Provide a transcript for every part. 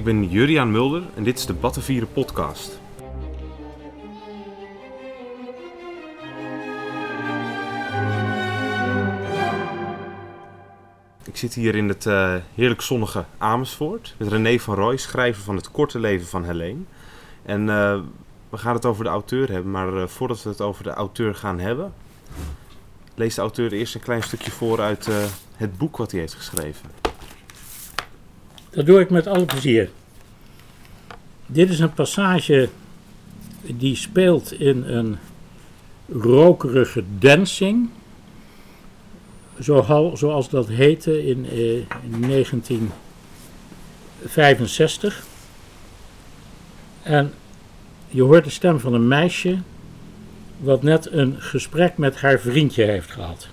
Ik ben Juriaan Mulder en dit is de Battenvieren podcast. Ik zit hier in het uh, heerlijk zonnige Amersfoort met René van Rooij, schrijver van Het Korte Leven van Helene. En uh, we gaan het over de auteur hebben, maar uh, voordat we het over de auteur gaan hebben, leest de auteur eerst een klein stukje voor uit het boek wat hij heeft geschreven. Dat doe ik met alle plezier. Dit is een passage die speelt in een rokerige dancing, zoals dat heette in, eh, in 1965. En je hoort de stem van een meisje wat net een gesprek met haar vriendje heeft gehad.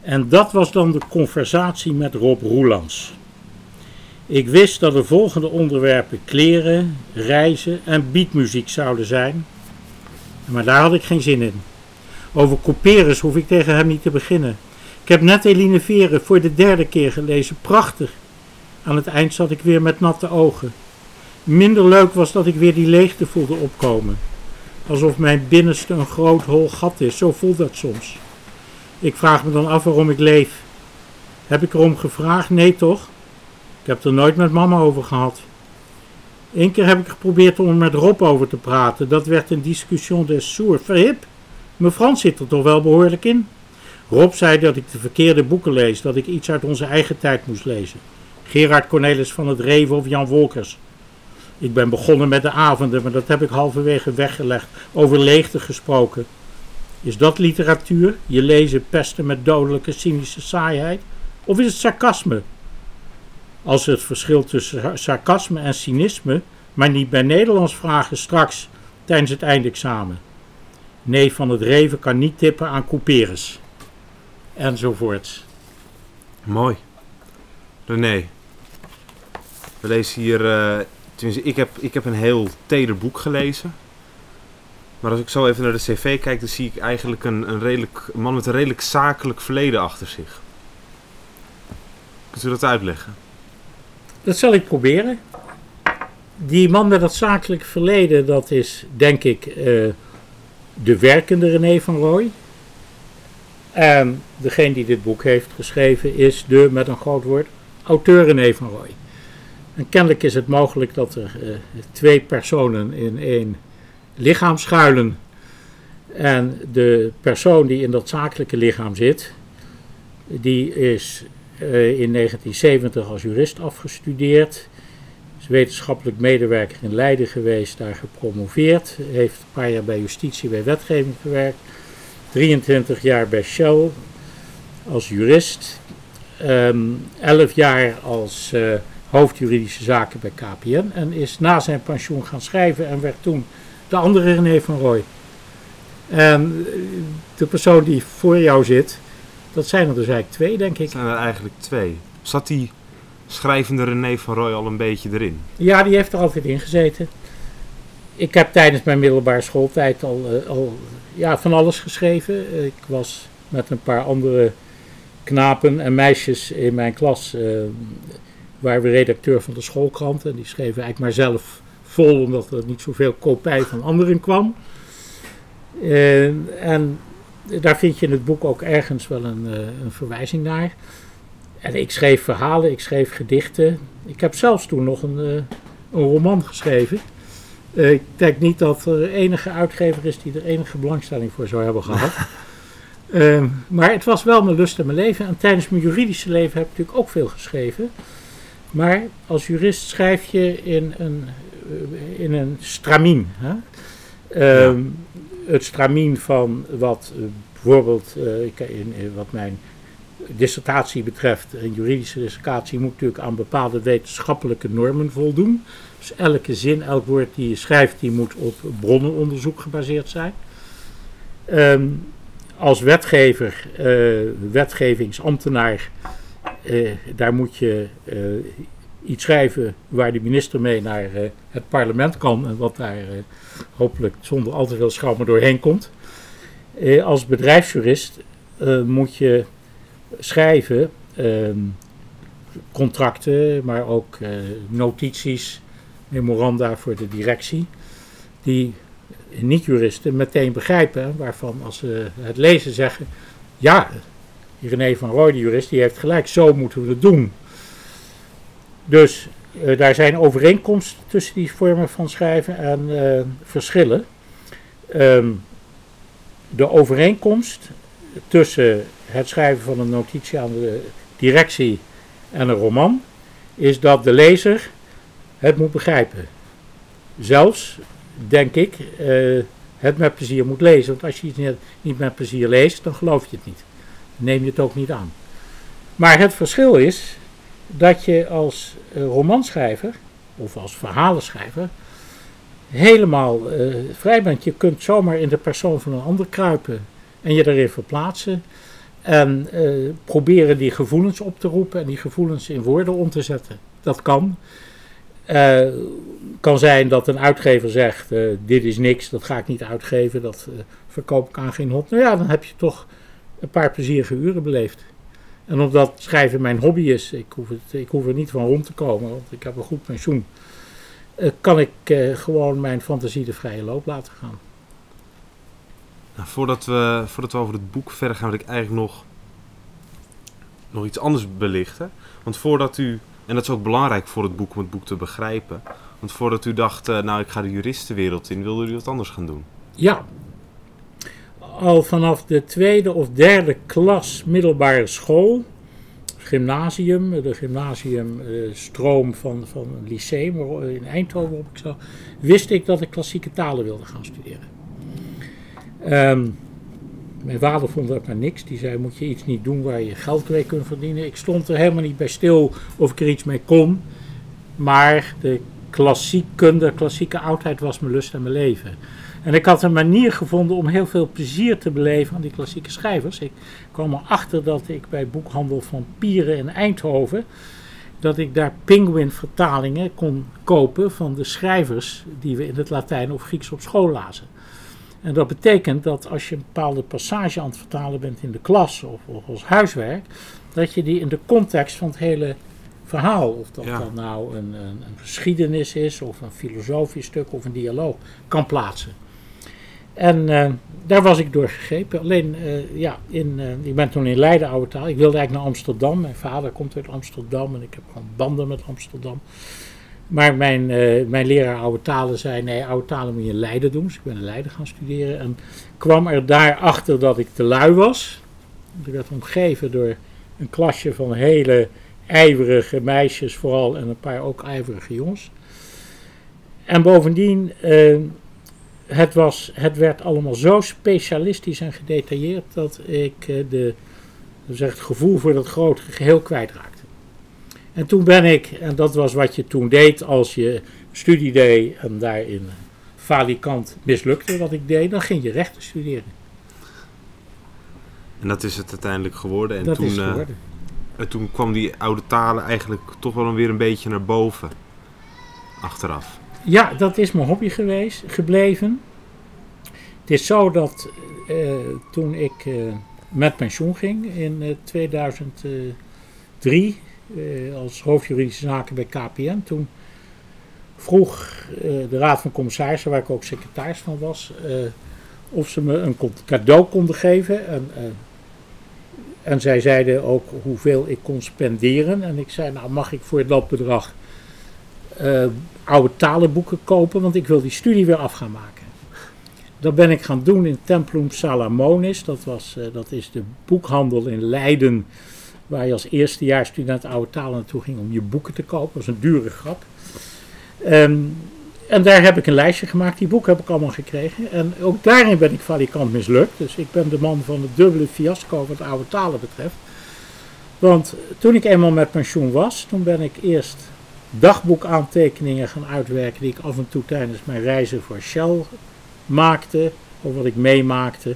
En dat was dan de conversatie met Rob Roelands. Ik wist dat de volgende onderwerpen kleren, reizen en beatmuziek zouden zijn, maar daar had ik geen zin in. Over couperus hoef ik tegen hem niet te beginnen. Ik heb net Eline Veren voor de derde keer gelezen, prachtig. Aan het eind zat ik weer met natte ogen. Minder leuk was dat ik weer die leegte voelde opkomen. Alsof mijn binnenste een groot hol gat is, zo voelt dat soms. Ik vraag me dan af waarom ik leef. Heb ik erom gevraagd? Nee toch? Ik heb er nooit met mama over gehad. Eén keer heb ik geprobeerd om er met Rob over te praten. Dat werd een discussion des sourds. Verhip, mijn Frans zit er toch wel behoorlijk in? Rob zei dat ik de verkeerde boeken lees, dat ik iets uit onze eigen tijd moest lezen. Gerard Cornelis van het Reven of Jan Wolkers. Ik ben begonnen met de avonden, maar dat heb ik halverwege weggelegd. Over leegte gesproken. Is dat literatuur? Je lezen pesten met dodelijke cynische saaiheid? Of is het sarcasme? Als het verschil tussen sarcasme en cynisme, maar niet bij Nederlands vragen straks tijdens het eindexamen. Nee, van het Reven kan niet tippen aan couperus. Enzovoorts. Mooi. René, we lezen hier, uh, tenminste ik heb, ik heb een heel teder boek gelezen. Maar als ik zo even naar de cv kijk, dan zie ik eigenlijk een, een, redelijk, een man met een redelijk zakelijk verleden achter zich. Kunt u dat uitleggen? Dat zal ik proberen. Die man met dat zakelijk verleden, dat is denk ik uh, de werkende René van Rooij. En degene die dit boek heeft geschreven is de, met een groot woord, auteur René van Rooij. En kennelijk is het mogelijk dat er uh, twee personen in één lichaam schuilen. En de persoon die in dat zakelijke lichaam zit, die is in 1970 als jurist afgestudeerd. Is wetenschappelijk medewerker in Leiden geweest, daar gepromoveerd. Heeft een paar jaar bij justitie, bij wetgeving gewerkt. 23 jaar bij Shell als jurist. Um, 11 jaar als uh, hoofdjuridische zaken bij KPN. En is na zijn pensioen gaan schrijven en werd toen de andere René van Rooij. En de persoon die voor jou zit, dat zijn er dus eigenlijk twee, denk ik. zijn er eigenlijk twee. Zat die schrijvende René van Rooij al een beetje erin? Ja, die heeft er altijd in gezeten. Ik heb tijdens mijn middelbare schooltijd al, uh, al ja, van alles geschreven. Ik was met een paar andere knapen en meisjes in mijn klas. Uh, waren we redacteur van de schoolkrant. En die schreven eigenlijk maar zelf vol, omdat er niet zoveel kopij van anderen kwam. Uh, en daar vind je in het boek ook ergens wel een, uh, een verwijzing naar. En ik schreef verhalen, ik schreef gedichten. Ik heb zelfs toen nog een, uh, een roman geschreven. Uh, ik denk niet dat er enige uitgever is die er enige belangstelling voor zou hebben gehad. Ehm, maar het was wel mijn lust en mijn leven. En tijdens mijn juridische leven heb ik natuurlijk ook veel geschreven. Maar als jurist schrijf je in een, in een stramien. Hè? Um, ja het stramien van wat uh, bijvoorbeeld uh, in, wat mijn dissertatie betreft, een juridische dissertatie moet natuurlijk aan bepaalde wetenschappelijke normen voldoen. Dus elke zin, elk woord die je schrijft, die moet op bronnenonderzoek gebaseerd zijn. Um, als wetgever, uh, wetgevingsambtenaar, daar moet je iets schrijven waar de minister mee naar uh, het parlement kan en wat daar uh, hopelijk zonder al te veel schouw maar doorheen komt. Als bedrijfsjurist moet je schrijven ehm, contracten, maar ook eh, notities, memoranda voor de directie, die niet-juristen meteen begrijpen, waarvan als ze het lezen zeggen, ja, René van Rooij, de jurist, die heeft gelijk, zo moeten we het doen. Dus uh, daar zijn overeenkomsten tussen die vormen van schrijven en uh, verschillen. Um, de overeenkomst tussen het schrijven van een notitie aan de directie en een roman is dat de lezer het moet begrijpen. Zelfs, denk ik, uh, het met plezier moet lezen. Want als je iets niet met plezier leest, dan geloof je het niet. neem je het ook niet aan. Maar het verschil is dat je als romanschrijver of als verhalenschrijver helemaal uh, vrij bent. Je kunt zomaar in de persoon van een ander kruipen en je erin verplaatsen. En uh, proberen die gevoelens op te roepen en die gevoelens in woorden om te zetten. Dat kan. Uh, kan zijn dat een uitgever zegt: Dit is niks, dat ga ik niet uitgeven, dat verkoop ik aan geen hond. Nou ja, dan heb je toch een paar plezierige uren beleefd. En omdat schrijven mijn hobby is, ik hoef, het, ik hoef er niet van rond te komen, want ik heb een goed pensioen, uh, kan ik uh, gewoon mijn fantasie de vrije loop laten gaan. Nou, voordat, we, voordat we over het boek verder gaan, wil ik eigenlijk nog, nog iets anders belichten. Want voordat u, en dat is ook belangrijk voor het boek om het boek te begrijpen, want voordat u dacht, uh, nou ik ga de juristenwereld in, wilde u wat anders gaan doen? Ja, al vanaf de tweede of derde klas middelbare school, gymnasium, de gymnasiumstroom van, van een lyceum in Eindhoven op ik wist ik dat ik klassieke talen wilde gaan studeren. Um, mijn vader vond dat maar niks. Die zei: Moet je iets niet doen waar je geld mee kunt verdienen? Ik stond er helemaal niet bij stil of ik er iets mee kon. Maar de klassiekkunde, klassieke oudheid was mijn lust en mijn leven. En ik had een manier gevonden om heel veel plezier te beleven aan die klassieke schrijvers. Ik kwam erachter dat ik bij boekhandel van Pieren in Eindhoven, dat ik daar Penguin vertalingen kon kopen van de schrijvers die we in het Latijn of Grieks op school lazen. En dat betekent dat als je een bepaalde passage aan het vertalen bent in de klas of, of als huiswerk, dat je die in de context van het hele verhaal, of dat ja. dan nou een, een, een, geschiedenis is, of een filosofisch stuk of een dialoog, kan plaatsen. En uh, daar was ik door gegrepen. Alleen, uh, ja, in, uh, ik ben toen in Leiden oude taal. Ik wilde eigenlijk naar Amsterdam. Mijn vader komt uit Amsterdam en ik heb gewoon banden met Amsterdam. Maar mijn, mijn leraar oude talen zei: nee, oude talen moet je in Leiden doen. Dus ik ben in Leiden gaan studeren. En kwam er daarachter dat ik te lui was. Ik werd omgeven door een klasje van hele ijverige meisjes, vooral en een paar ook ijverige jongens. En bovendien het, was, het werd allemaal zo specialistisch en gedetailleerd dat ik uh, de, zeg, het gevoel voor dat grotere geheel kwijtraakte. En toen ben ik, en dat was wat je toen deed als je studie deed en daarin falikant mislukte wat ik deed, dan ging je rechten studeren. En dat is het uiteindelijk geworden. En dat toen, is geworden. Uh, toen kwam die oude talen eigenlijk toch wel weer een beetje naar boven. Achteraf. Ja, dat is mijn hobby geweest, gebleven. Het is zo dat uh, toen ik uh, met pensioen ging in uh, 2003 als hoofdjuridische zaken bij KPN, toen vroeg de Raad van Commissarissen, waar ik ook secretaris van was, of ze me een cadeau konden geven. En, en zij zeiden ook hoeveel ik kon spenderen. En ik zei, nou mag ik voor dat bedrag oude talenboeken kopen, want ik wil die studie weer af gaan maken. Dat ben ik gaan doen in Templum Salamonis. Dat, was, uh, dat is de boekhandel in Leiden, waar je als eerstejaarsstudent oude talen naartoe ging om je boeken te kopen. Dat was een dure grap. Um, en daar heb ik een lijstje gemaakt. Die boeken heb ik allemaal gekregen. En ook daarin ben ik valikant mislukt. Dus ik ben de man van het dubbele fiasco wat oude talen betreft. Want toen ik eenmaal met pensioen was, toen ben ik eerst dagboekaantekeningen gaan uitwerken die ik af en toe tijdens mijn reizen voor Shell maakte, of wat ik meemaakte.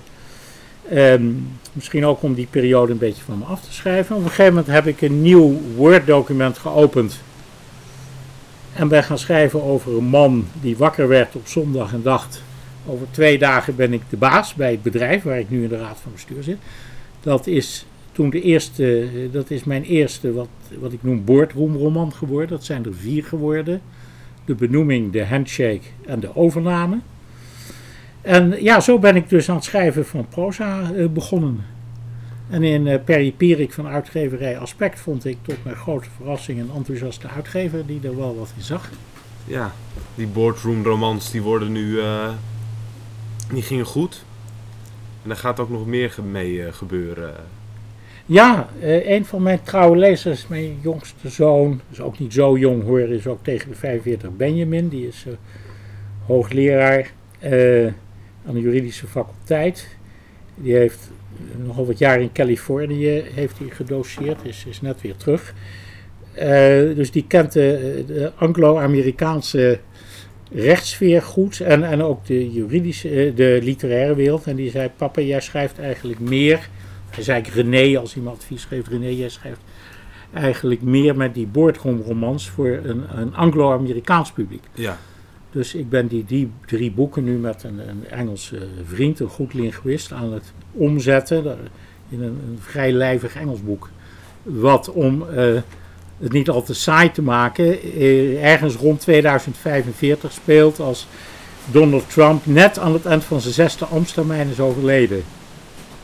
Um, misschien ook om die periode een beetje van me af te schrijven. Op een gegeven moment heb ik een nieuw Word-document geopend. En ben gaan schrijven over een man die wakker werd op zondag en dacht: Over twee dagen ben ik de baas bij het bedrijf waar ik nu in de raad van bestuur zit. Dat is toen de eerste, eh, dat is mijn eerste, wat, wat ik noem boardroomroman geworden. Dat zijn er vier geworden. De benoeming, de handshake en de overname. En ja, zo ben ik dus aan het schrijven van proza eh, begonnen. En in uh, Perry Pierik van uitgeverij Aspect vond ik tot mijn grote verrassing een enthousiaste uitgever die er wel wat in zag. Ja, die boardroom romans die worden nu, uh, die gingen goed. En daar gaat ook nog meer mee gebeuren. Ja, een van mijn trouwe lezers, mijn jongste zoon, is ook niet zo jong hoor, is ook tegen de 45, Benjamin. Die is hoogleraar aan de juridische faculteit. Die heeft nogal wat jaar in Californië heeft hij gedoseerd, is, is net weer terug. Dus die kent de, de Anglo-Amerikaanse rechtssfeer goed en, en ook de juridische, de literaire wereld. En die zei, papa, jij schrijft eigenlijk meer. Hij zei ik René, als hij me advies geeft, René, jij schrijft eigenlijk meer met die boardroomromans voor een, een Anglo-Amerikaans publiek. Ja. Dus ik ben die, die drie boeken nu met een, een Engelse vriend, een goed linguist, aan het omzetten in een, een vrij lijvig Engels boek. Wat om uh, het niet al te saai te maken, uh, ergens rond 2045 speelt als Donald Trump net aan het eind van zijn zesde ambtstermijn is overleden.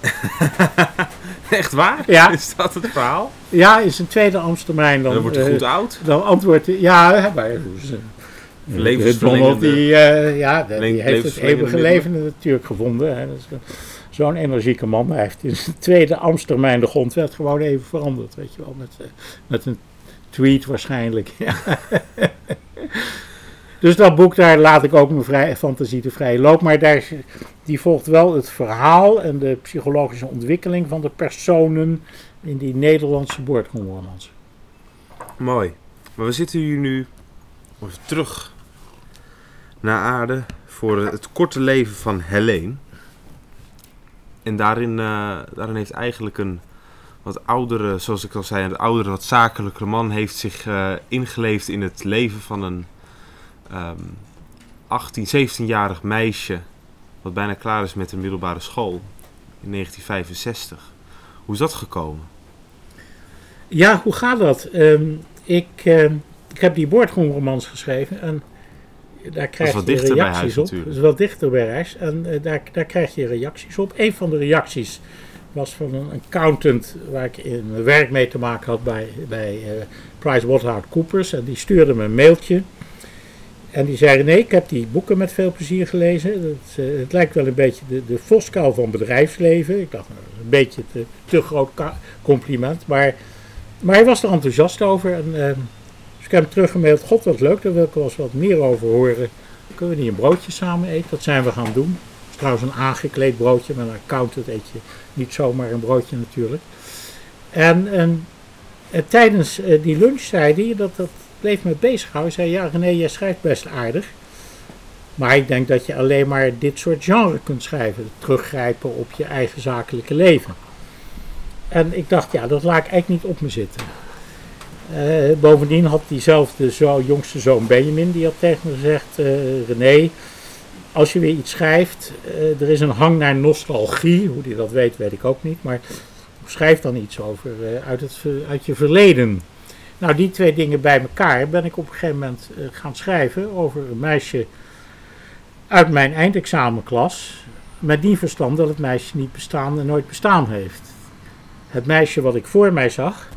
Echt waar? Ja. Is dat het verhaal? Ja, in zijn tweede ambtstermijn. Dan, dan wordt hij goed uh, oud. Dan antwoordt hij, ja, maar, Donald die, uh, ja, die heeft het eeuwige leven natuurlijk gevonden. Hè. Zo'n energieke man. Hij heeft in zijn tweede Amstermijn de grondwet gewoon even veranderd. Weet je wel, met, met een tweet waarschijnlijk. dus dat boek, daar laat ik ook mijn fantasie de vrije loop. Maar daar, die volgt wel het verhaal en de psychologische ontwikkeling van de personen in die Nederlandse boordromans. Mooi. Maar we zitten hier nu terug naar aarde voor het korte leven van Helene. En daarin, uh, daarin heeft eigenlijk een wat oudere, zoals ik al zei, een oudere, wat zakelijke man heeft zich uh, ingeleefd in het leven van een um, 18, 17-jarig meisje. Wat bijna klaar is met de middelbare school in 1965. Hoe is dat gekomen? Ja, hoe gaat dat? Um, ik, uh, ik heb die boordgroenromans geschreven en daar krijg dat je reacties huis, op. Natuurlijk. Dat is wel dichter bij huis. En uh, daar, daar krijg je reacties op. Een van de reacties was van een accountant waar ik in werk mee te maken had bij, bij uh, PricewaterhouseCoopers. En die stuurde me een mailtje. En die zei: Nee, ik heb die boeken met veel plezier gelezen. Het, uh, het lijkt wel een beetje de, de voskuil van bedrijfsleven. Ik dacht, een beetje te, te groot compliment. Maar, maar hij was er enthousiast over. En, uh, dus ik heb hem teruggemaild. God, wat leuk, daar wil ik wel eens wat meer over horen. Kunnen we niet een broodje samen eten? Dat zijn we gaan doen. Is trouwens een aangekleed broodje. Met een accountant eet je niet zomaar een broodje natuurlijk. En, en, en tijdens uh, die lunch zei hij, dat, dat bleef me bezighouden. Zei, ja René, jij schrijft best aardig. Maar ik denk dat je alleen maar dit soort genre kunt schrijven. Teruggrijpen op je eigen zakelijke leven. En ik dacht, ja, dat laat ik eigenlijk niet op me zitten. Uh, bovendien had diezelfde zo, jongste zoon Benjamin, die had tegen me gezegd, uh, René, als je weer iets schrijft, uh, er is een hang naar nostalgie, hoe die dat weet, weet ik ook niet, maar schrijf dan iets over uit, het, uit je verleden. Nou, die twee dingen bij elkaar ben ik op een gegeven moment gaan schrijven over een meisje uit mijn eindexamenklas, met die verstand dat het meisje niet bestaan en nooit bestaan heeft. Het meisje wat ik voor mij zag,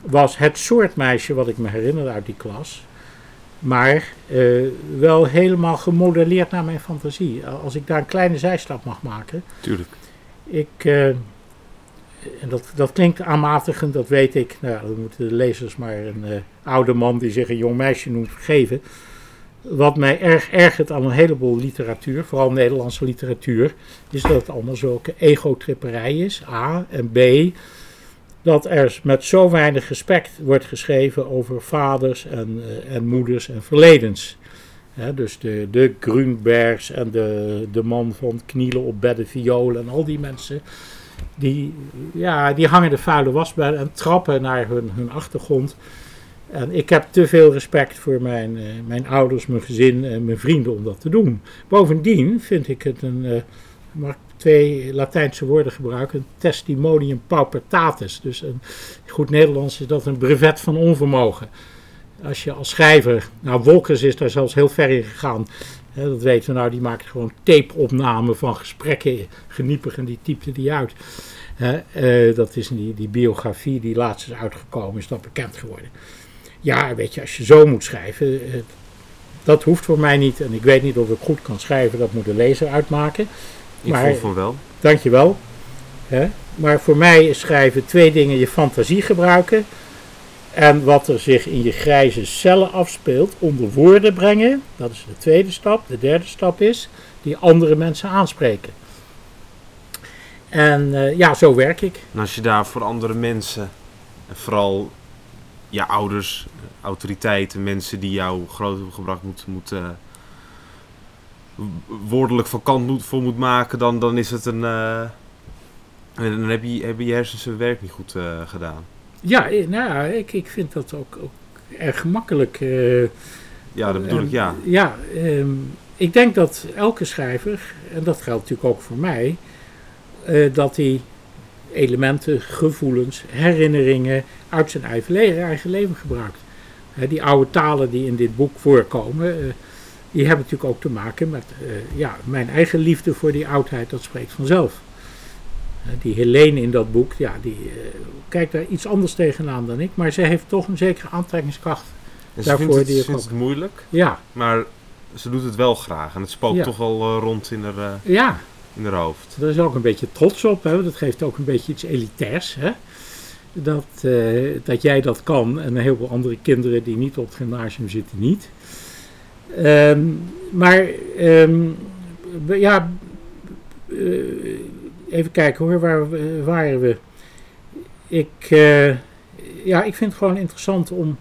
was het soort meisje wat ik me herinner uit die klas. Maar uh, wel helemaal gemodelleerd naar mijn fantasie. Als ik daar een kleine zijstap mag maken. Tuurlijk. Ik, uh, en dat, dat klinkt aanmatigend, dat weet ik. Nou, dan moeten de lezers maar een uh, oude man die zich een jong meisje noemt vergeven. Wat mij erg ergert aan een heleboel literatuur, vooral Nederlandse literatuur, is dat het allemaal zulke egotripperij is. A. En B dat er met zo weinig respect wordt geschreven over vaders en, uh, en moeders en verledens. Dus de, de Grunbergs en de, de man van knielen op bedden violen en al die mensen. Die, ja, die hangen de vuile was bij en trappen naar hun, hun achtergrond. En ik heb te veel respect voor mijn, uh, mijn ouders, mijn gezin en mijn vrienden om dat te doen. Bovendien vind ik het een, uh, mag twee Latijnse woorden gebruiken. Testimonium paupertatis. Dus een goed Nederlands is dat een brevet van onvermogen. Als je als schrijver, nou Wolkers is daar zelfs heel ver in gegaan. Dat weten we nou, die maakt gewoon tape-opnamen van gesprekken, geniepig en die typte die uit. Eh, dat is die, die biografie die laatst is uitgekomen, is dat bekend geworden. Ja, weet je, als je zo moet schrijven, eh, dat hoeft voor mij niet. En ik weet niet of ik goed kan schrijven, dat moet de lezer uitmaken. Ik Maar- voel van wel. Dankjewel. Hè? Maar voor mij is schrijven twee dingen: je fantasie gebruiken. En wat er zich in je grijze cellen afspeelt, onder woorden brengen. Dat is de tweede stap. De derde stap is die andere mensen aanspreken. En eh, ja, zo werk ik. En als je daar voor andere mensen, en vooral je ouders, autoriteiten, mensen die jou groot hebben gebracht, moet, moet, eh, woordelijk van kant moet, voor moet maken, dan, dan is het een. eh, dan heb je, hebben je hersens hun werk niet goed gedaan. Ja, eh, nou ja, ik, ik vind dat ook, ook erg gemakkelijk. eh, Ja, dat bedoel ik, Ehm, ja. Ja, ehm, ik denk dat elke schrijver, en dat geldt natuurlijk ook voor mij, eh, dat hij elementen, gevoelens, herinneringen uit zijn eigen, le- eigen leven gebruikt. Die oude talen die in dit boek voorkomen, die hebben natuurlijk ook te maken met ja, mijn eigen liefde voor die oudheid, dat spreekt vanzelf. Die Helene in dat boek, ja, die eh, kijkt daar iets anders tegenaan dan ik, maar ze heeft toch een zekere aantrekkingskracht. En ze daarvoor vindt het, die ook- het moeilijk, Ja, maar ze doet het wel graag. En het spookt Ja. toch wel eh, rond in haar, eh, ja, in haar hoofd. Daar is ook een beetje trots op. Hè? Dat geeft ook een beetje iets elitairs. Hè? Dat, dat jij dat kan en een heleboel andere kinderen die niet op het gymnasium zitten niet. Ehm, maar ehm, ja, even kijken hoor, waar we- waren we? Ik, eh, ja, ik vind het gewoon interessant om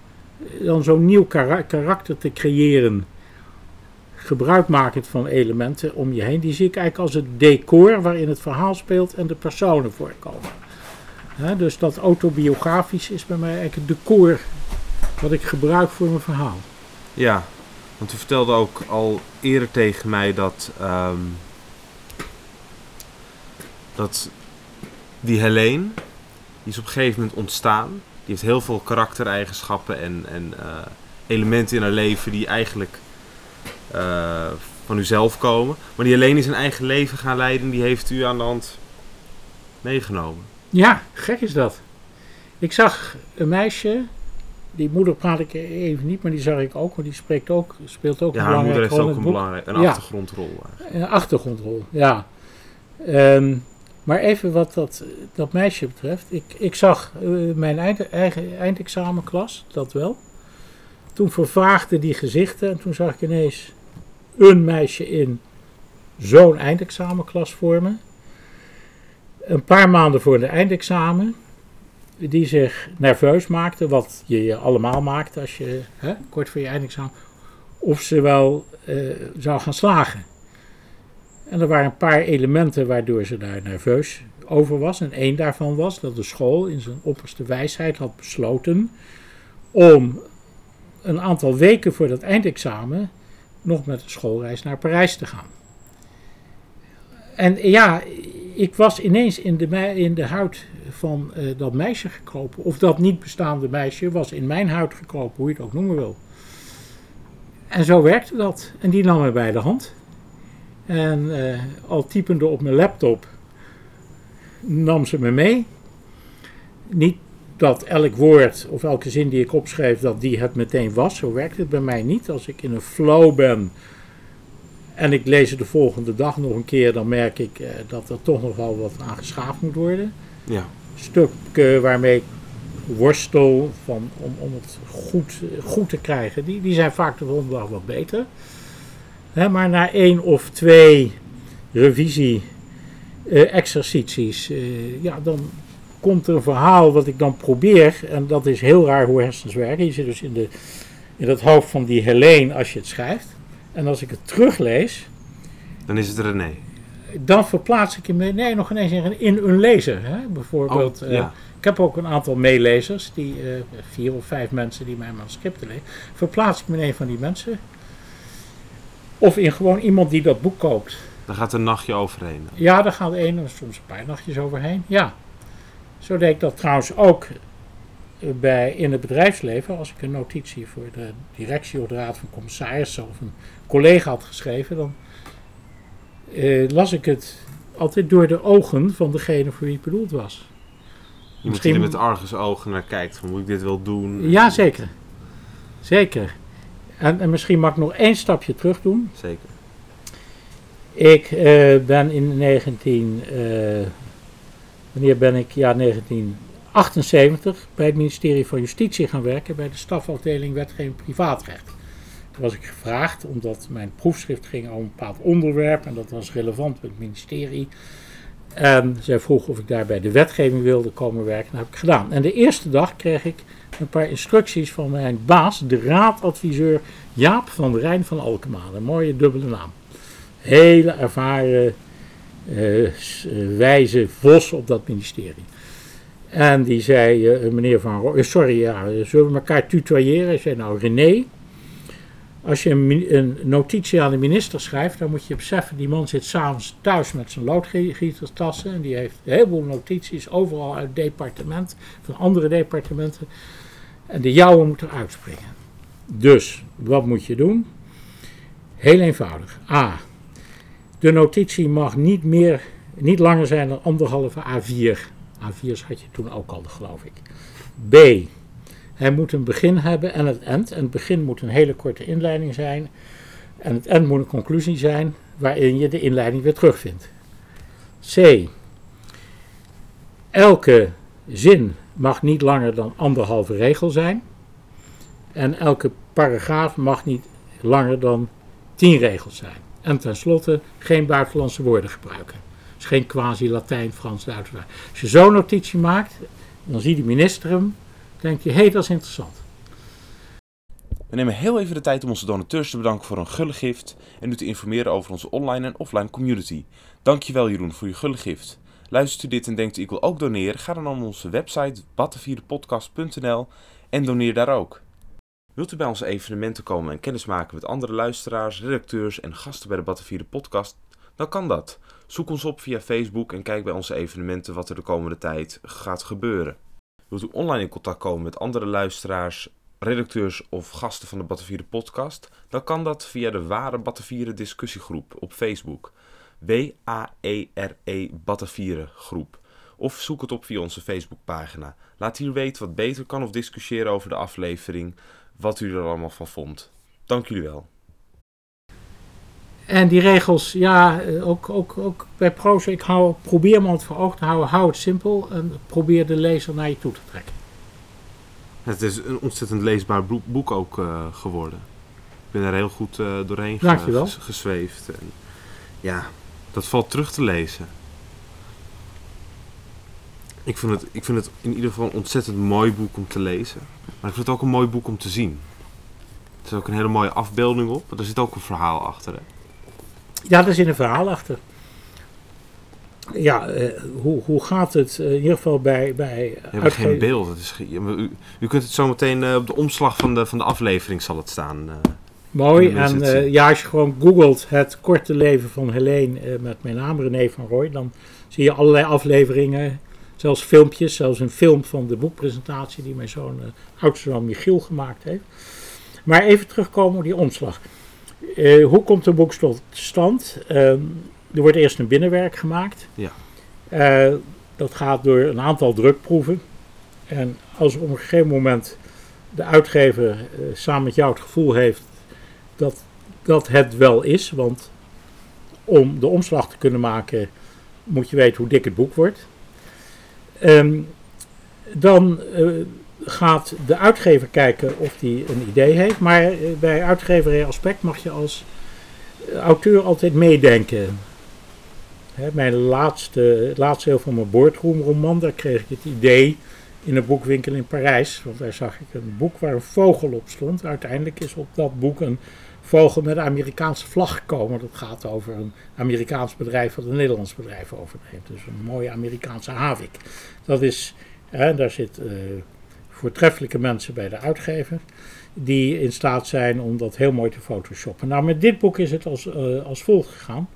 dan zo'n nieuw kara- karakter te creëren gebruikmakend van elementen om je heen. Die zie ik eigenlijk als het decor waarin het verhaal speelt en de personen voorkomen. Hè, dus dat autobiografisch is bij mij eigenlijk het decor wat ik gebruik voor mijn verhaal. Ja, want u vertelde ook al eerder tegen mij dat. ehm, dat die Helene, die is op een gegeven moment ontstaan. Die heeft heel veel karaktereigenschappen en, en eh, elementen in haar leven die eigenlijk eh, van uzelf komen. Maar die Helene is een eigen leven gaan leiden, die heeft u aan de hand meegenomen. Ja, gek is dat. Ik zag een meisje, die moeder praat ik even niet, maar die zag ik ook, want die spreekt ook, speelt ook Ja, een haar moeder belangrijke heeft rol ook een belangrijke een Ja. achtergrondrol. eigenlijk. Een achtergrondrol, ja. Ehm, maar even wat dat, dat meisje betreft. Ik, ik zag eh, mijn eind, eigen eindexamenklas, dat wel. Toen vervaagden die gezichten en toen zag ik ineens een meisje in zo'n eindexamenklas vormen. Een paar maanden voor de eindexamen, die zich nerveus maakte, wat je je allemaal maakt als je hè, kort voor je eindexamen, of ze wel eh, zou gaan slagen. En er waren een paar elementen waardoor ze daar nerveus over was. En één daarvan was dat de school in zijn opperste wijsheid had besloten om een aantal weken voor dat eindexamen nog met de schoolreis naar Parijs te gaan. En ja, ik was ineens in de, in de huid van eh, dat meisje gekropen. Of dat niet bestaande meisje was in mijn huid gekropen, hoe je het ook noemen wil. En zo werkte dat. En die nam me bij de hand. En eh, al typende op mijn laptop nam ze me mee. Niet dat elk woord of elke zin die ik opschreef, dat die het meteen was. Zo werkt het bij mij niet. Als ik in een flow ben en ik lees het de volgende dag nog een keer, dan merk ik eh, dat er toch nog wel wat aan geschaafd moet worden. Ja. Stukken waarmee ik worstel van, om, om het goed, eh, goed te krijgen, die, die zijn vaak de volgende dag wat beter. Maar na één of twee revisie eh, eh, ja, dan komt er een verhaal wat ik dan probeer. En dat is heel raar hoe hersens werken. Je zit dus in, de, in het hoofd van die Helene als je het schrijft. En als ik het teruglees, Dan is het René. dan verplaats ik me, nee, nog ineens in, in een lezer. Hè? Bijvoorbeeld, Oh, eh, ik heb ook een aantal meelezers, die, vier of vijf mensen die mijn manuscripten lezen. Verplaats ik me in een van die mensen. Of in gewoon iemand die dat boek koopt. Daar gaat een nachtje overheen. Ja, daar gaat één of soms een paar nachtjes overheen. Ja. Zo deed ik dat trouwens ook eh, bij, in het bedrijfsleven. Als ik een notitie voor de directie of de raad van commissarissen of een collega had geschreven, dan eh, las ik het altijd door de ogen van degene voor wie het bedoeld was. Iemand Misschien- die er met argusogen naar kijkt. Van, moet ik dit wel doen? Ja, zeker. Zeker. En, en misschien mag ik nog één stapje terug doen. Zeker. Ik eh, ben in 19. eh, wanneer ben ik? Ja, 1978 bij het ministerie van Justitie gaan werken bij de stafafdeling Wetgeving Privaatrecht. Toen was ik gevraagd omdat mijn proefschrift ging over een bepaald onderwerp en dat was relevant met het ministerie. En zij vroeg of ik daar bij de wetgeving wilde komen werken. Dat heb ik gedaan. En de eerste dag kreeg ik een paar instructies van mijn baas, de raadadviseur Jaap van der Rijn van Alkmaar. Een mooie dubbele naam hele ervaren, eh, wijze vos op dat ministerie. En die zei, eh, meneer Van Rooij, sorry, ja, zullen we elkaar tutoyeren? Hij zei, nou René, als je een, notitie aan de minister schrijft, dan moet je beseffen, die man zit s'avonds thuis met zijn loodgieterstassen en die heeft een heleboel notities, overal uit het departement, van andere departementen. En de jouwe moet uitspringen. Dus, wat moet je doen? Heel eenvoudig. A. De notitie mag niet, meer, niet langer zijn dan anderhalve A4. A4's had je toen ook al, geloof ik. B. Hij moet een begin hebben en het eind. En het begin moet een hele korte inleiding zijn. En het eind moet een conclusie zijn waarin je de inleiding weer terugvindt. C. Elke zin mag niet langer dan anderhalve regel zijn. En elke paragraaf mag niet langer dan tien regels zijn. En tenslotte geen buitenlandse woorden gebruiken. Dus geen quasi-Latijn, Frans, Duits. Als je zo'n notitie maakt, dan ziet de minister hem, denkt hij, hé, dat is interessant. We nemen heel even de tijd om onze donateurs te bedanken voor hun gulle gift en u te informeren over onze online en offline community. Dankjewel Jeroen voor je gulle gift. Luistert u dit en denkt u ik wil ook doneren? Ga dan naar onze website battenvierdepodcast.nl en doneer daar ook. Wilt u bij onze evenementen komen en kennismaken met andere luisteraars, redacteurs en gasten bij de Battenvierde podcast? Dan kan dat. Zoek ons op via Facebook en kijk bij onze evenementen wat er de komende tijd gaat gebeuren. Wilt u online in contact komen met andere luisteraars, redacteurs of gasten van de Battenvieren podcast, dan kan dat via de Ware Battenvieren discussiegroep op Facebook. W-A-E-R-E Battenvieren groep. Of zoek het op via onze Facebookpagina. Laat hier weten wat beter kan of discussiëren over de aflevering, wat u er allemaal van vond. Dank jullie wel. En die regels, ja, eh, ook, ook, ook bij proza, ik hou, probeer me het voor ogen te houden, hou het simpel en probeer de lezer naar je toe te trekken. Het is een ontzettend leesbaar boek, ook eh, geworden. Ik ben er heel goed eh, doorheen ge- gezweefd. En ja, dat valt terug te lezen. Ik vind, het, ik vind het in ieder geval een ontzettend mooi boek om te lezen. Maar ik vind het ook een mooi boek om te zien. Er zit ook een hele mooie afbeelding op. Er zit ook een verhaal achter. Hè? Ja, daar zit een verhaal achter. Ja, eh, hoe, hoe gaat het eh, in ieder geval bij, bij We hebben uitge- geen beeld. Het is, u, u kunt het zo meteen eh, op de omslag van de, van de aflevering zal het staan. eh. Mooi. En eh, ja, als je gewoon googelt het korte leven van Helene eh, met mijn naam René van Rooij, dan zie je allerlei afleveringen, zelfs filmpjes, zelfs een film van de boekpresentatie die mijn zoon, eh, oudste zoon Michiel gemaakt heeft. Maar even terugkomen op die omslag. Eh, hoe komt een boek tot stand? Ehm, er wordt eerst een binnenwerk gemaakt. Ja. Eh, dat gaat door een aantal drukproeven. En als op een gegeven moment de uitgever eh, samen met jou het gevoel heeft dat dat het wel is, want om de omslag te kunnen maken moet je weten hoe dik het boek wordt. Ehm, dan gaat de uitgever kijken of hij een idee heeft, maar eh, bij uitgeverij Aspect mag je als eh, auteur altijd meedenken. Hè, mijn laatste, het laatste deel van mijn boordroomroman, daar kreeg ik het idee in een boekwinkel in Parijs. Want daar zag ik een boek waar een vogel op stond. Uiteindelijk is op dat boek een vogel met een Amerikaanse vlag gekomen. Dat gaat over een Amerikaans bedrijf dat een Nederlands bedrijf overneemt. Dus een mooie Amerikaanse havik. Dat is, hè, daar zit eh, voortreffelijke mensen bij de uitgever. Die in staat zijn om dat heel mooi te photoshoppen. Nou, met dit boek is het als, eh, als volgt gegaan.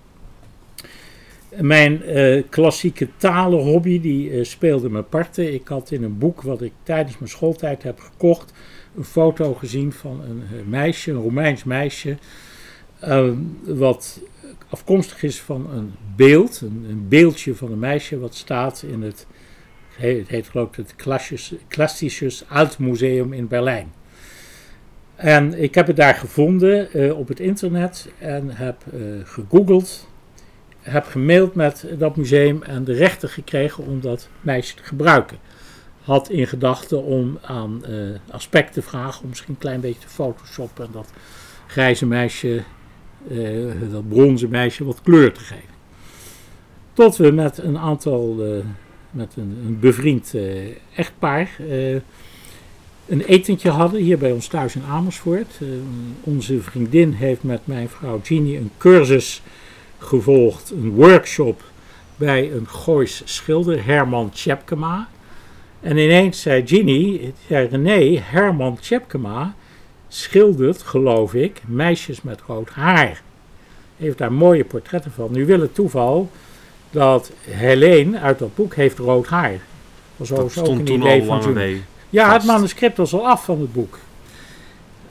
Mijn eh, klassieke talenhobby die eh, speelde me parten. Ik had in een boek wat ik tijdens mijn schooltijd heb gekocht een foto gezien van een meisje, een Romeins meisje, eh, wat afkomstig is van een beeld, een, een beeldje van een meisje wat staat in het, het heet geloof ik het Klassisches, Altmuseum in Berlijn. En ik heb het daar gevonden eh, op het internet en heb eh, gegoogeld, heb gemaild met dat museum en de rechten gekregen om dat meisje te gebruiken. Had in gedachten om aan eh, aspect te vragen, om misschien een klein beetje te photoshoppen en dat grijze meisje, dat bronzen meisje wat kleur te geven. Tot we met een aantal, met een, een bevriend eh, echtpaar, eh, een etentje hadden hier bij ons thuis in Amersfoort. Eh, onze vriendin heeft met mijn vrouw Jeannie een cursus gevolgd, een workshop bij een Goois schilder, Herman Tjepkema. En ineens zei Ginny, zei René, Herman Tjepkema schildert, geloof ik, meisjes met rood haar. Heeft daar mooie portretten van. Nu wil het toeval dat Helene uit dat boek heeft rood haar. Was Dat overigens ook stond een toen idee al van mee. Ja, het manuscript was al af van het boek.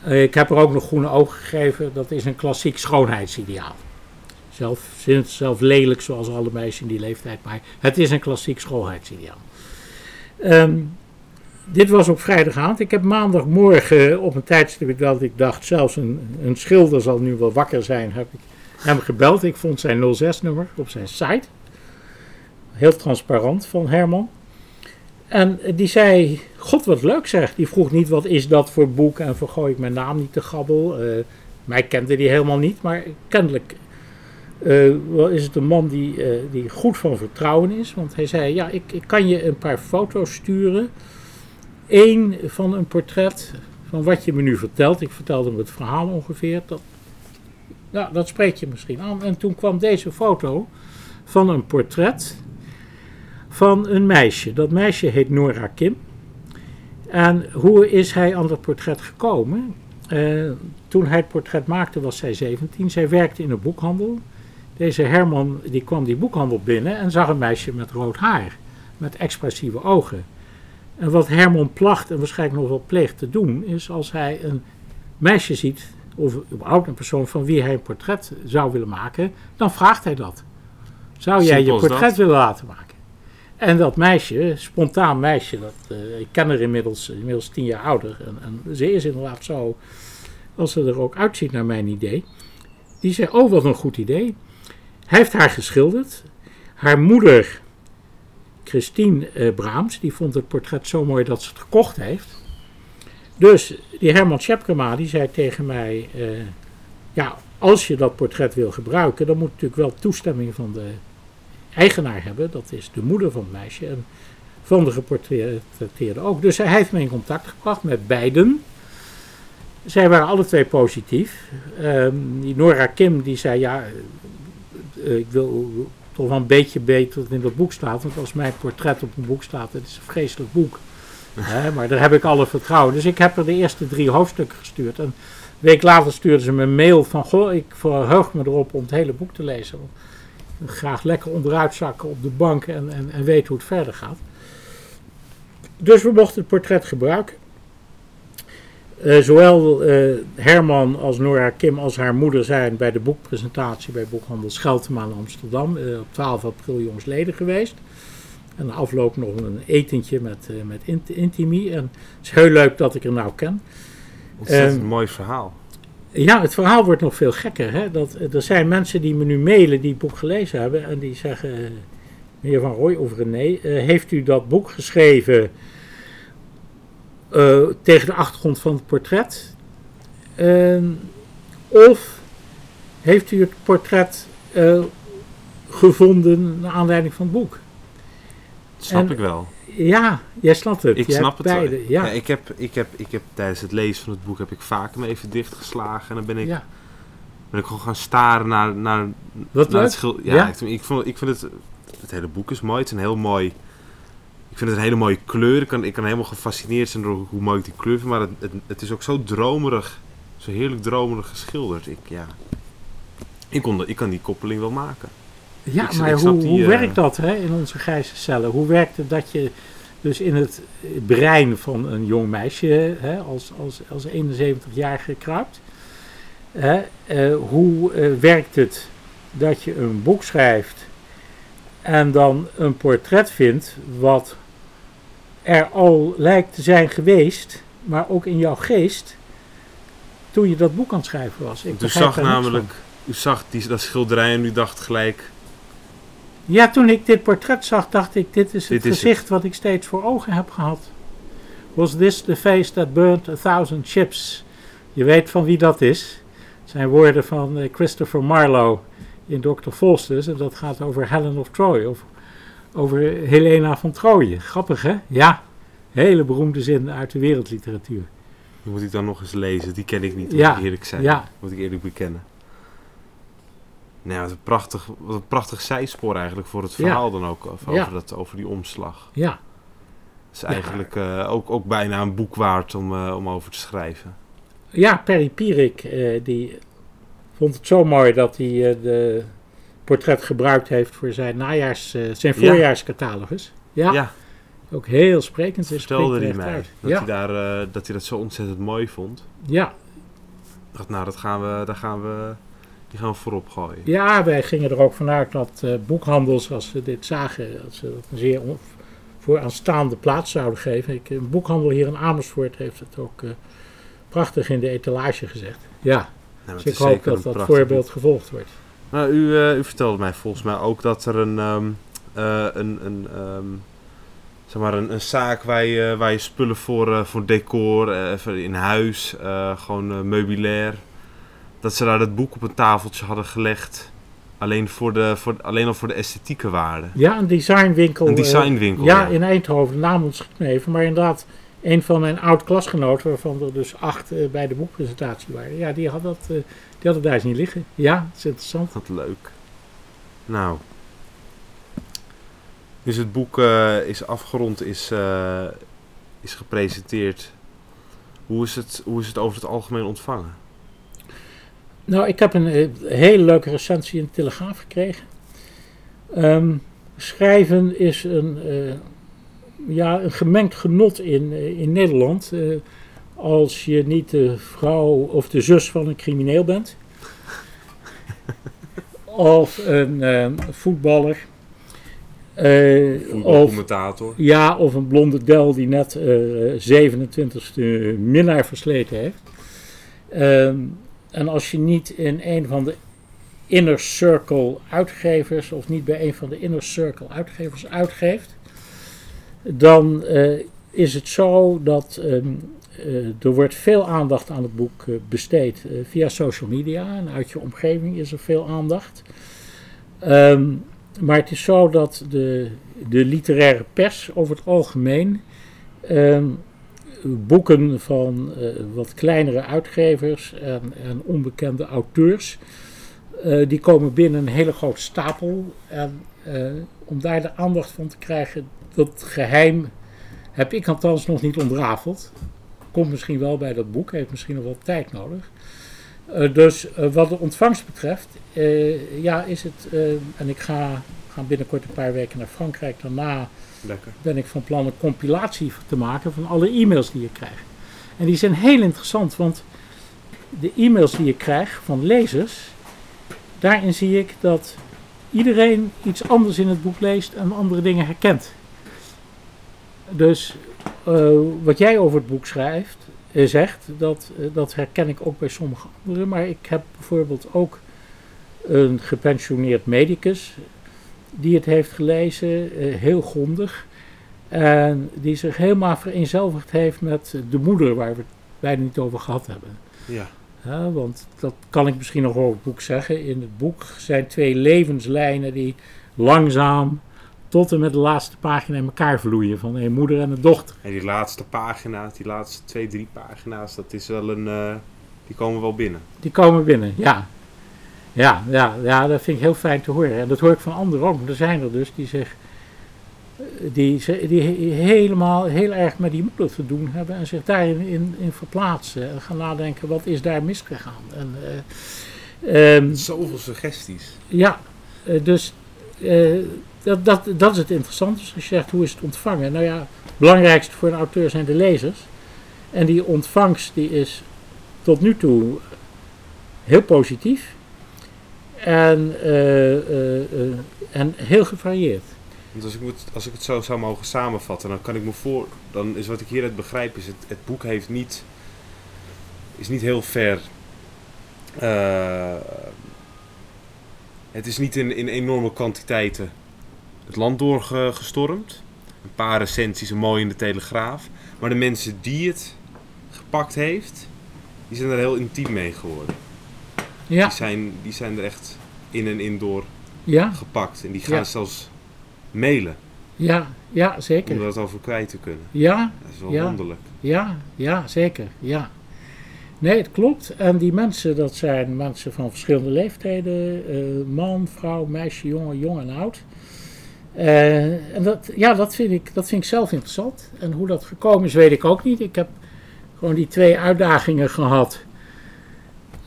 Eh, Ik heb er ook nog groene ogen gegeven. Dat is een klassiek schoonheidsideaal. Zelf, zelf lelijk zoals alle meisjes in die leeftijd, maar het is een klassiek schoonheidsideaal. Ehm, dit was op vrijdagavond. Ik heb maandagmorgen op een tijdstip dat ik dacht, zelfs een, een schilder zal nu wel wakker zijn, heb ik hem gebeld. Ik vond zijn 06-nummer op zijn site. Heel transparant van Herman. En die zei, god wat leuk zeg. Die vroeg niet wat is dat voor boek en vergooi ik mijn naam niet te gabbel. Eh, mij kende die helemaal niet, maar kennelijk eh, is het een man die, eh, die goed van vertrouwen is. Want hij zei, ja ik, ik kan je een paar foto's sturen. Eén van een portret van wat je me nu vertelt. Ik vertelde hem het verhaal ongeveer. Dat, ja, dat spreekt je misschien aan. En toen kwam deze foto van een portret van een meisje. Dat meisje heet Nora Kim. En hoe is hij aan dat portret gekomen? Eh, toen hij het portret maakte was zij 17. Zij werkte in een boekhandel. Deze Herman die kwam die boekhandel binnen en zag een meisje met rood haar. Met expressieve ogen. En wat Herman placht en waarschijnlijk nog wel pleegt te doen, is als hij een meisje ziet, of überhaupt een persoon van wie hij een portret zou willen maken, dan vraagt hij dat. Zou jij Simpel je portret dat. willen laten maken? En dat meisje, spontaan meisje, dat, eh, ik ken haar inmiddels, inmiddels tien jaar ouder. En, en ze is inderdaad zo, als ze er ook uitziet naar mijn idee. Die zei, oh wat een goed idee. Hij heeft haar geschilderd. Haar moeder, Christine eh, Braams, die vond het portret zo mooi dat ze het gekocht heeft. Dus die Herman Tjepkema, die zei tegen mij, eh, ja, als je dat portret wil gebruiken, dan moet natuurlijk wel toestemming van de eigenaar hebben. Dat is de moeder van het meisje en van de geportretteerde ook. Dus hij heeft me in contact gebracht met beiden. Zij waren alle twee positief. Ehm, die Nora Kim die zei, ja, eh, ik wil toch wel een beetje beter wat in dat boek staat. Want als mijn portret op een boek staat, het is een vreselijk boek. Maar daar heb ik alle vertrouwen. Dus ik heb er de eerste drie hoofdstukken gestuurd. En een week later stuurde ze me een mail van, goh, ik verheug me erop om het hele boek te lezen. Graag lekker onderuit zakken op de bank en, en, en weet hoe het verder gaat. Dus we mochten het portret gebruiken. Eh, zowel eh, Herman als Nora Kim als haar moeder zijn bij de boekpresentatie bij Boekhandel Scheltema in Amsterdam eh, op 12 april jongsleden geweest. En na afloop nog een etentje met, met int- Intimi. En het is heel leuk dat ik er nou ken. Ontzettend Ehm, mooi verhaal. Ja, het verhaal wordt nog veel gekker. Hè? Dat, eh, er zijn mensen die me nu mailen die het boek gelezen hebben en die zeggen, eh, meneer Van Rooij of René, eh, heeft u dat boek geschreven tegen de achtergrond van het portret? Ehm, of heeft u het portret gevonden naar aanleiding van het boek? Dat snap en- ik wel. Ja, jij snapt het. Ik snap het wel. Ja. Ja, ik, heb, ik, heb, ik heb tijdens het lezen van het boek heb ik vaak hem even dichtgeslagen. En dan ben ik, ja. ben ik gewoon gaan staren naar, naar, Wat naar het schil. Ja, Ja? Ik, ik, vond, ik vind het... Het hele boek is mooi. Het is een heel mooi... Ik vind het een hele mooie kleur. Ik kan, ik kan helemaal gefascineerd zijn door hoe mooi ik die kleur vind. Maar het, het, het is ook zo dromerig. Zo heerlijk dromerig geschilderd. Ik, ja... Ik, kon, ik kan die koppeling wel maken. Ja, Ik- maar ik hoe, die, hoe eh, werkt dat hè, in onze grijze cellen? Hoe werkt het dat je dus in het brein van een jong meisje hè, als, als, als 71-jarige kruipt? Hè, eh, hoe eh, werkt het dat je een boek schrijft en dan een portret vindt wat er al lijkt te zijn geweest, maar ook in jouw geest, toen je dat boek aan het schrijven was? Ik U zag namelijk, u zag die, dat schilderij en u dacht gelijk, Ja, toen ik dit portret zag, dacht ik, dit is het Dit is gezicht wat ik steeds voor ogen heb gehad. Was this the face that burned a thousand ships? Je weet van wie dat is. Het zijn woorden van eh, Christopher Marlowe in Dr. Faustus. En dat gaat over Helen of Troy, of over Helena van Troje. Grappig, hè? Ja, hele beroemde zin uit de wereldliteratuur. die moet ik dan nog eens lezen, die ken ik niet, moet Ja, ik eerlijk zijn. ja. Moet ik eerlijk bekennen. Nou, wat een prachtig, wat een prachtig zijspoor eigenlijk voor het Ja. verhaal dan ook, over, Ja. over, dat, over die omslag. Ja, Het is eigenlijk eh, ook, ook bijna een boek waard om, eh, om over te schrijven. ja Perry Pierik, eh, die vond het zo mooi dat hij eh, de portret gebruikt heeft voor zijn, najaars, eh, zijn Ja. voorjaarscatalogus. Ja, ja ook heel sprekend. Hij vertelde hij mij. uit. Dat, hij daar, eh, dat hij dat zo ontzettend mooi vond. ja, Ik dacht, nou, dat gaan we, daar gaan we, die gaan we voorop gooien. ja, wij gingen er ook vanuit dat eh, boekhandels, als ze dit zagen, dat ze dat een zeer on- vooraanstaande plaats zouden geven. Ik, een boekhandel hier in Amersfoort heeft het ook eh, prachtig in de etalage gezegd. Ja, Nou, dus ik hoop dat dat voorbeeld boek. gevolgd wordt. Nou, u, eh, u vertelde mij volgens mij ook dat er een, ehm, eh, een, een, ehm, zeg maar een, een zaak waar je, waar je spullen voor, voor decor, eh, even in huis, eh, gewoon eh, meubilair, dat ze daar dat boek op een tafeltje hadden gelegd. Alleen, voor de, voor, alleen al voor de esthetieke waarde. Ja, een designwinkel. Een eh, designwinkel. Ja, in Eindhoven, de naam ontschiet me even. Maar inderdaad, een van mijn oud-klasgenoten, waarvan er dus acht eh, bij de boekpresentatie waren. Ja, die had dat, eh, die had het daar zien liggen. Ja, dat is interessant. Wat leuk. Nou. Dus het boek is afgerond, is, is gepresenteerd. Hoe is, het, hoe is het over het algemeen ontvangen? Nou, ik heb een eh, hele leuke recensie in de Telegraaf gekregen. Ehm, schrijven is een, eh, ja, een gemengd genot in, eh, in Nederland. als je niet de vrouw of de zus van een crimineel bent. of een eh, voetballer. eh, of, Voetbalcommentator. ja, of een blonde del die net eh 27e minnaar versleten heeft. Ehm, en als je niet in een van de inner circle uitgevers, of niet bij een van de inner circle uitgevers uitgeeft, dan eh, is het zo dat ehm, eh, er wordt veel aandacht aan het boek eh, besteed via social media en uit je omgeving is er veel aandacht. Ehm, maar het is zo dat de, de literaire pers over het algemeen ehm, boeken van eh, wat kleinere uitgevers en, en onbekende auteurs, eh, die komen binnen een hele grote stapel. En eh, om daar de aandacht van te krijgen, dat geheim heb ik althans nog niet ontrafeld. Komt misschien wel bij dat boek, heeft misschien nog wat tijd nodig. Dus wat de ontvangst betreft, ja, is het. en ik ga, ga binnenkort een paar weken naar Frankrijk. Daarna Lekker. ben ik van plan een compilatie te maken van alle e-mails die ik krijg. En die zijn heel interessant, want de e-mails die ik krijg van lezers, daarin zie ik dat iedereen iets anders in het boek leest en andere dingen herkent. Dus eh, wat jij over het boek schrijft, eh, zegt, dat, eh, dat herken ik ook bij sommige anderen. Maar ik heb bijvoorbeeld ook een gepensioneerd medicus die het heeft gelezen, eh, heel grondig. En die zich helemaal vereenzelvigd heeft met de moeder waar we het bijna niet over gehad hebben. Ja. Ja, want dat kan ik misschien nog over het boek zeggen. In het boek zijn twee levenslijnen die langzaam tot en met de laatste pagina in elkaar vloeien. Van een moeder en een dochter. En die laatste pagina's, die laatste twee, drie pagina's, dat is wel een. eh, die komen wel binnen. Die komen binnen, ja. Ja, ja, ja, dat vind ik heel fijn te horen. En dat hoor ik van anderen ook. Er zijn er dus die zich die, die he- helemaal heel erg met die moeder te doen hebben en zich daarin in, in verplaatsen. En gaan nadenken, wat is daar misgegaan? En, ehm, Zoveel suggesties. ja, eh, dus eh, dat, dat, dat is het interessante. Dus je zegt, hoe is het ontvangen? Nou ja, het belangrijkste voor een auteur zijn de lezers. En die ontvangst die is tot nu toe heel positief. En, eh, eh, eh, en heel gevarieerd. Want als ik, moet, als ik het zo zou mogen samenvatten, dan kan ik me voor. Dan is wat ik hieruit begrijp, is het, het boek heeft niet. is niet heel ver. het is niet in, in enorme kwantiteiten het land doorgestormd. Een paar recensies, een mooi in de Telegraaf. Maar de mensen die het gepakt heeft, die zijn er heel intiem mee geworden. Ja, Die, zijn, die zijn er echt in en in door ja, gepakt. En die gaan Ja. zelfs mailen ja, ja, om zeker. er wat over kwijt te kunnen. Ja, Dat is wel Ja. wonderlijk. Ja, ja, zeker. Ja. Nee, het klopt. En die mensen, dat zijn mensen van verschillende leeftijden. eh, man, vrouw, meisje, jongen, jong en oud. Eh, en dat, ja, dat vind, ik, dat vind ik zelf interessant. En hoe dat gekomen is, weet ik ook niet. Ik heb gewoon die twee uitdagingen gehad.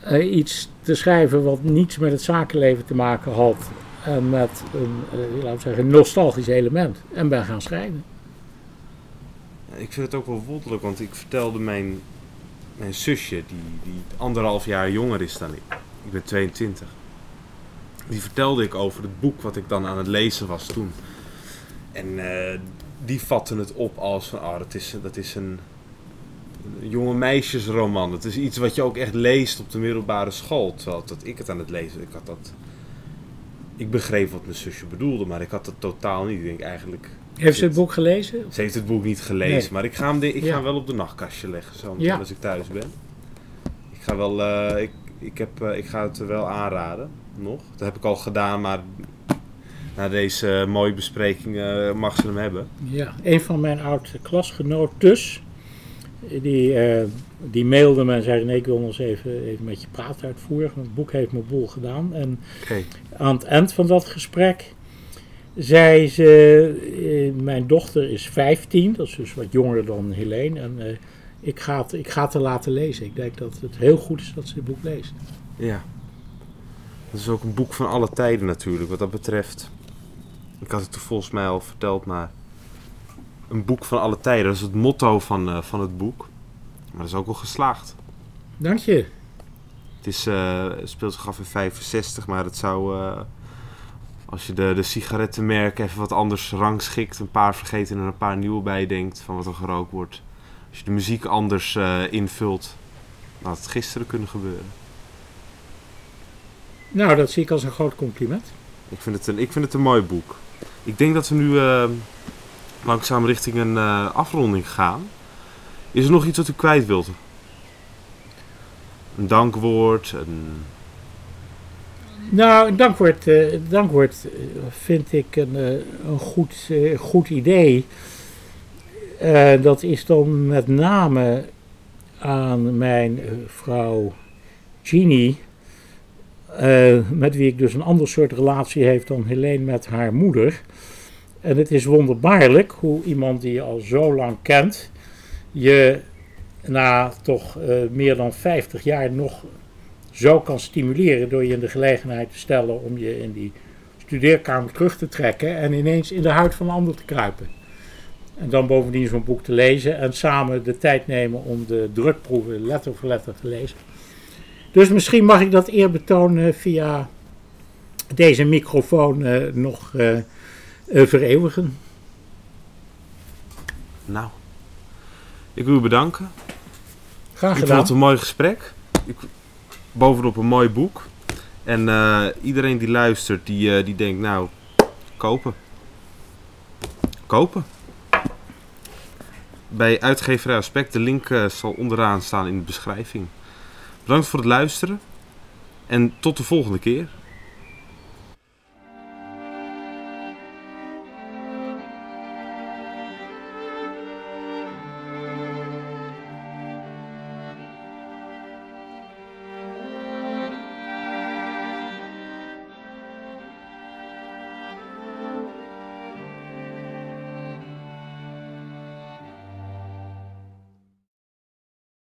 Eh, iets te schrijven wat niets met het zakenleven te maken had. En met een, eh, laten we zeggen, nostalgisch element. En ben gaan schrijven. Ik vind het ook wel wonderlijk, want ik vertelde mijn, mijn zusje, die, die anderhalf jaar jonger is dan ik. Ik ben 22. Die vertelde ik over het boek wat ik dan aan het lezen was toen. En eh, die vatte het op als van, ah, dat is, dat is een jonge meisjesroman. Het is iets wat je ook echt leest op de middelbare school. Terwijl dat ik het aan het lezen, ik had dat... Ik begreep wat mijn zusje bedoelde, maar ik had dat totaal niet. Ik denk eigenlijk, Heeft ze het boek gelezen? ze heeft het boek niet gelezen, Nee. maar ik ga hem, de, ik ga hem wel op de nachtkastje leggen zo Ja. als ik thuis ben. Ik ga wel, eh, ik, ik, heb, eh, ik ga het wel aanraden, nog. Dat heb ik al gedaan, maar na deze mooie bespreking eh, mag ze hem hebben. Ja, een van mijn oude klasgenoten, die, eh, die mailde me en zei: Nee, ik wil nog eens even, even met je praten uitvoeren. Het boek heeft me boel gedaan. En aan het eind van dat gesprek zei ze: eh, Mijn dochter is 15, dat is dus wat jonger dan Helene. En eh, ik, ga het, ik ga het haar laten lezen. Ik denk dat het heel goed is dat ze het boek leest. ja. Dat is ook een boek van alle tijden natuurlijk, wat dat betreft. Ik had het toen volgens mij al verteld, maar een boek van alle tijden, dat is het motto van, eh, van het boek. Maar dat is ook wel geslaagd. Dank je. Het is, eh, speelt zich af in 65, maar het zou, eh, als je de, de sigarettenmerken even wat anders rangschikt, een paar vergeten en een paar nieuwe bij denkt van wat er gerookt wordt. Als je de muziek anders invult, dan had het gisteren kunnen gebeuren. Nou, dat zie ik als een groot compliment. Ik vind het een, ik vind het een mooi boek. Ik denk dat we nu langzaam richting een eh, afronding gaan. Is er nog iets wat u kwijt wilt? Een dankwoord, een... Nou, een dankwoord, eh, dankwoord eh, vind ik een, een goed, goed idee. Dat is dan met name aan mijn vrouw Jeannie, eh, met wie ik dus een ander soort relatie heeft dan Helene met haar moeder. En het is wonderbaarlijk hoe iemand die je al zo lang kent, je na toch eh, meer dan 50 jaar nog zo kan stimuleren door je in de gelegenheid te stellen om je in die studeerkamer terug te trekken en ineens in de huid van een ander te kruipen. En dan bovendien zo'n boek te lezen en samen de tijd nemen om de drukproeven letter voor letter te lezen. Dus misschien mag ik dat eerbetoon eh, via deze microfoon eh, nog eh, vereeuwigen. Nou, ik wil u bedanken. Graag Ik vond gedaan. het een mooi gesprek. Ik, bovenop een mooi boek. En eh, iedereen die luistert, die, eh, die denkt, nou, kopen. Kopen. Bij uitgeverij Aspect, de link zal onderaan staan in de beschrijving. Bedankt voor het luisteren. En tot de volgende keer.